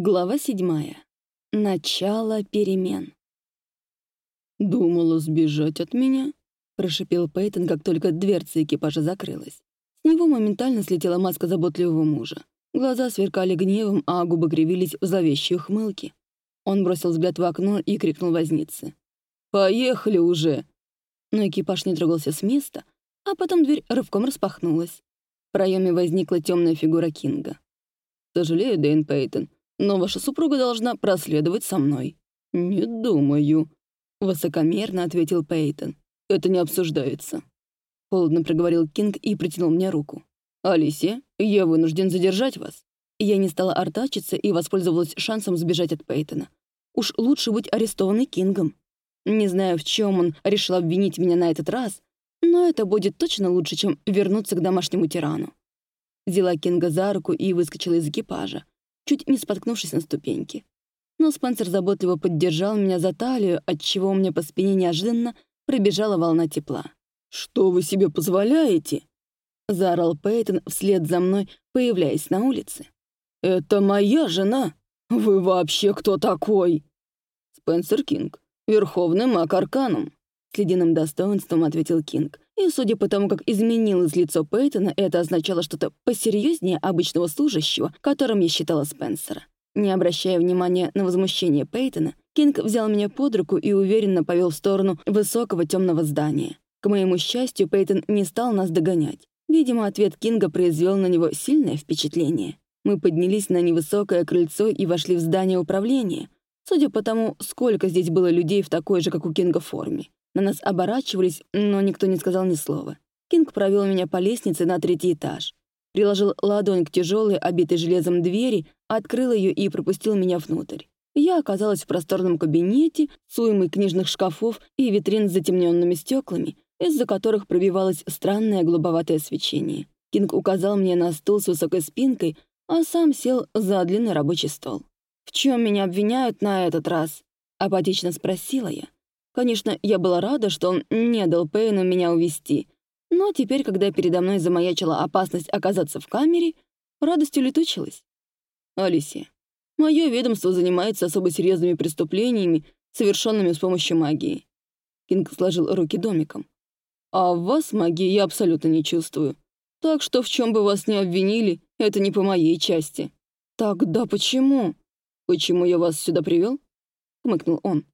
Глава седьмая. Начало перемен. «Думала сбежать от меня?» — прошипел Пейтон, как только дверца экипажа закрылась. С него моментально слетела маска заботливого мужа. Глаза сверкали гневом, а губы кривились в зловещей ухмылке. Он бросил взгляд в окно и крикнул вознице. «Поехали уже!» Но экипаж не трогался с места, а потом дверь рывком распахнулась. В проеме возникла темная фигура Кинга. «Сожалею, Дэйн Пейтон, но ваша супруга должна проследовать со мной». «Не думаю», — высокомерно ответил Пейтон. «Это не обсуждается». Холодно проговорил Кинг и протянул мне руку. «Алисия, я вынужден задержать вас». Я не стала артачиться и воспользовалась шансом сбежать от Пейтона. Уж лучше быть арестованной Кингом. Не знаю, в чем он решил обвинить меня на этот раз, но это будет точно лучше, чем вернуться к домашнему тирану. Взяла Кинга за руку и выскочила из экипажа, чуть не споткнувшись на ступеньке. Но Спенсер заботливо поддержал меня за талию, отчего у меня по спине неожиданно пробежала волна тепла. «Что вы себе позволяете?» — заорал Пейтон вслед за мной, появляясь на улице. «Это моя жена! Вы вообще кто такой?» «Спенсер Кинг, верховный маг Арканум», — с ледяным достоинством ответил Кинг. И, судя по тому, как изменилось лицо Пейтона, это означало что-то посерьезнее обычного служащего, которым я считала Спенсера. Не обращая внимания на возмущение Пейтона, Кинг взял меня под руку и уверенно повел в сторону высокого темного здания. К моему счастью, Пейтон не стал нас догонять. Видимо, ответ Кинга произвел на него сильное впечатление. Мы поднялись на невысокое крыльцо и вошли в здание управления, судя по тому, сколько здесь было людей в такой же, как у Кинга, форме. На нас оборачивались, но никто не сказал ни слова. Кинг провел меня по лестнице на третий этаж. Приложил ладонь к тяжелой, обитой железом двери, открыл ее и пропустил меня внутрь. Я оказалась в просторном кабинете с уймой книжных шкафов и витрин с затемненными стеклами, из-за которых пробивалось странное голубоватое свечение. Кинг указал мне на стул с высокой спинкой, а сам сел за длинный рабочий стол. «В чем меня обвиняют на этот раз?» — апатично спросила я. Конечно, я была рада, что он не дал Пейну меня увести, но теперь, когда передо мной замаячила опасность оказаться в камере, радость улетучилась. Алисия, мое ведомство занимается особо серьезными преступлениями, совершенными с помощью магии. Кинг сложил руки домиком. А в вас магии я абсолютно не чувствую. Так что в чем бы вас ни обвинили, это не по моей части. Тогда почему? Почему я вас сюда привел? Хмыкнул он.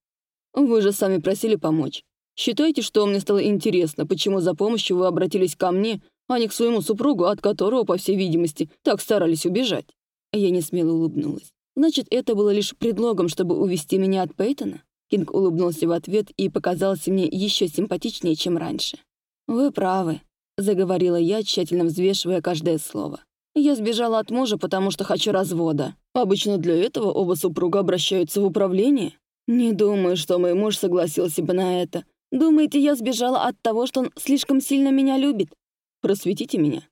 Вы же сами просили помочь. Считайте, что мне стало интересно, почему за помощью вы обратились ко мне, а не к своему супругу, от которого, по всей видимости, так старались убежать». Я не смело улыбнулась. «Значит, это было лишь предлогом, чтобы увести меня от Пейтона?» Кинг улыбнулся в ответ и показался мне еще симпатичнее, чем раньше. «Вы правы», — заговорила я, тщательно взвешивая каждое слово. «Я сбежала от мужа, потому что хочу развода. Обычно для этого оба супруга обращаются в управление. «Не думаю, что мой муж согласился бы на это. Думаете, я сбежала от того, что он слишком сильно меня любит? Просветите меня.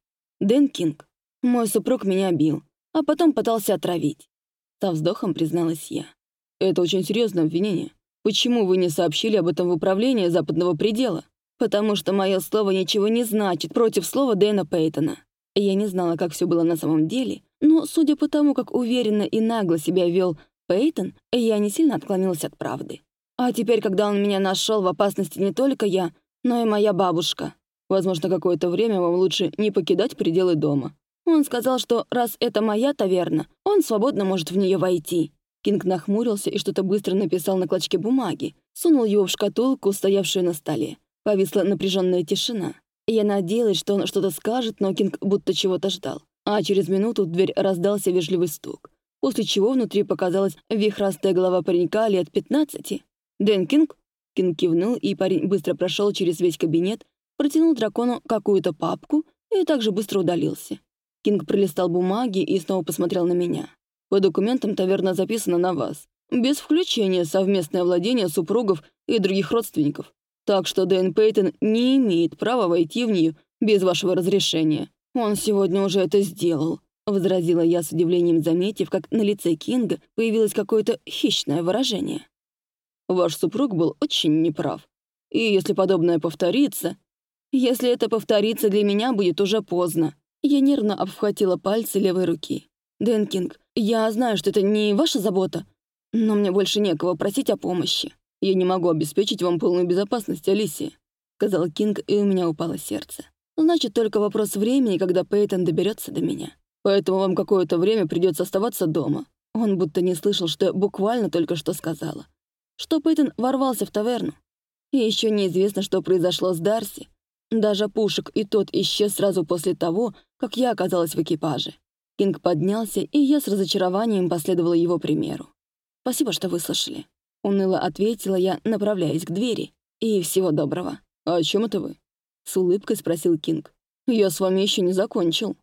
Дэн Кинг. Мой супруг меня бил, а потом пытался отравить». Со вздохом призналась я. «Это очень серьезное обвинение. Почему вы не сообщили об этом в управление западного предела? Потому что мое слово ничего не значит против слова Дэна Пейтона. Я не знала, как все было на самом деле, но, судя по тому, как уверенно и нагло себя вел Пейтон, я не сильно отклонилась от правды. А теперь, когда он меня нашел, в опасности не только я, но и моя бабушка. Возможно, какое-то время вам лучше не покидать пределы дома. Он сказал, что раз это моя таверна, он свободно может в нее войти. Кинг нахмурился и что-то быстро написал на клочке бумаги, сунул его в шкатулку, стоявшую на столе. Повисла напряженная тишина. Я надеялась, что он что-то скажет, но Кинг будто чего-то ждал. А через минуту в дверь раздался вежливый стук после чего внутри показалась вихрастая голова паренька лет пятнадцати. «Дэн Кинг?» Кинг кивнул, и парень быстро прошел через весь кабинет, протянул дракону какую-то папку и также быстро удалился. Кинг пролистал бумаги и снова посмотрел на меня. «По документам таверна записана на вас, без включения совместное владение супругов и других родственников. Так что Дэн Пейтон не имеет права войти в нее без вашего разрешения. Он сегодня уже это сделал. — возразила я с удивлением, заметив, как на лице Кинга появилось какое-то хищное выражение. «Ваш супруг был очень неправ. И если подобное повторится...» «Если это повторится, для меня будет уже поздно». Я нервно обхватила пальцы левой руки. «Дэн Кинг, Я знаю, что это не ваша забота, но мне больше некого просить о помощи. Я не могу обеспечить вам полную безопасность, Алисия», — сказал Кинг, и у меня упало сердце. «Значит, только вопрос времени, когда Пейтон доберется до меня. Поэтому вам какое-то время придется оставаться дома». Он будто не слышал, что я буквально только что сказала. Что Пейтон ворвался в таверну. И еще неизвестно, что произошло с Дарси. Даже Пушек и тот исчез сразу после того, как я оказалась в экипаже. Кинг поднялся, и я с разочарованием последовала его примеру. «Спасибо, что выслушали». Уныло ответила я, направляясь к двери. «И всего доброго». «А «О чем это вы?» С улыбкой спросил Кинг. «Я с вами еще не закончил».